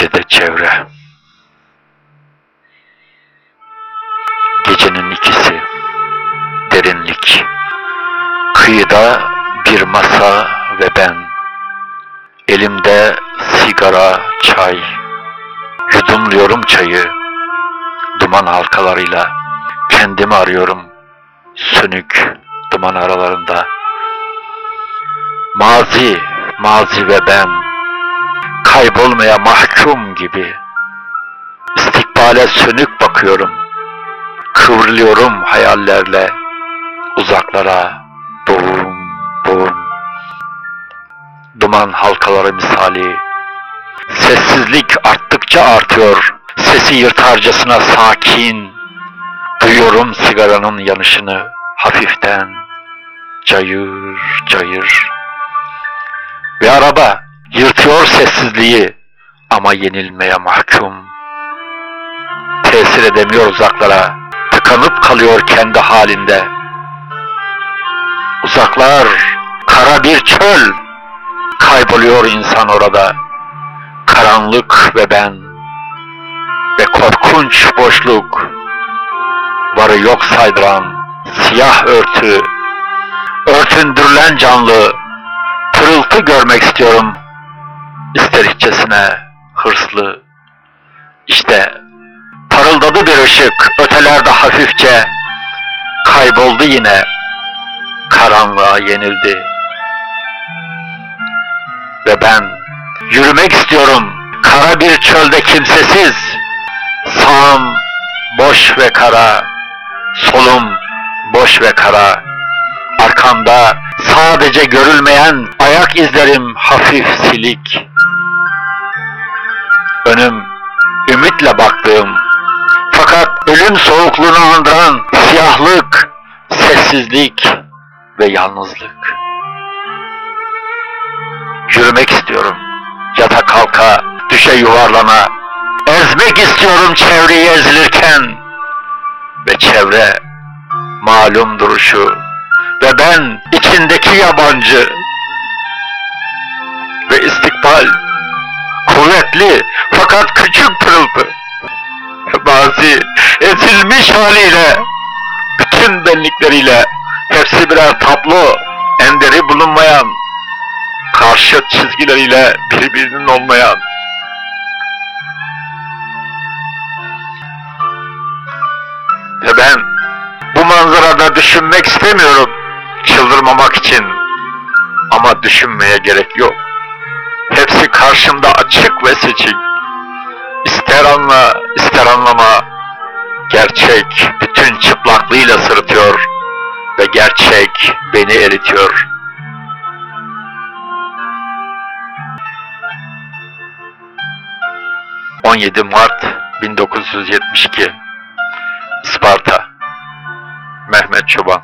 ve de çevre. Gecenin ikisi, derinlik, kıyıda bir masa ve ben, elimde sigara, çay, yudumluyorum çayı, duman halkalarıyla. Kendimi arıyorum, sönük duman aralarında. Mazi, mazi ve ben, kaybolmaya mahkum gibi, istikbale sönük bakıyorum, kıvrılıyorum hayallerle, uzaklara, boğum, boğum, duman halkaları misali, sessizlik arttıkça artıyor, sesi yırtarcasına sakin, duyuyorum sigaranın yanışını hafiften, cayır cayır. Ve araba yırtıyor sessizliği ama yenilmeye mahkum. Tesir edemiyor uzaklara, tıkanıp kalıyor kendi halinde. Uzaklar, kara bir çöl, kayboluyor insan orada. Karanlık ve ben ve korkunç boşluk, varı yok saydıran siyah örtü, örtündürülen canlı, pırıltı görmek istiyorum. İsterikçesine hırslı. İşte parıldadı bir ışık ötelerde hafifçe. Kayboldu yine. Karanlığa yenildi. Ve ben yürümek istiyorum. Kara bir çölde kimsesiz. Sağım boş ve kara. Solum boş ve kara. Arkamda sadece görülmeyen ayak izlerim hafif silik. Önüm ümitle baktığım fakat ölüm soğukluğunu andıran siyahlık, sessizlik ve yalnızlık. Yürümek istiyorum. Yata kalka, düşe yuvarlana. Ezmek istiyorum çevreyi ezilirken. Ve çevre malum duruşu ve ben içindeki yabancı ve istikbal kuvvetli fakat küçük pırıltı. Mazi ezilmiş haliyle bütün benlikleriyle hepsi birer tablo enderi bulunmayan karşı çizgileriyle birbirinin olmayan. Ve ben bu manzarada düşünmek istemiyorum çıldırmamak için. Ama düşünmeye gerek yok. Hepsi karşımda açık ve seçik. İster anla, ister anlama. Gerçek bütün çıplaklığıyla sırıtıyor ve gerçek beni eritiyor. ...17 Mart 1972... ...Sparta... ...Mehmet Çoban...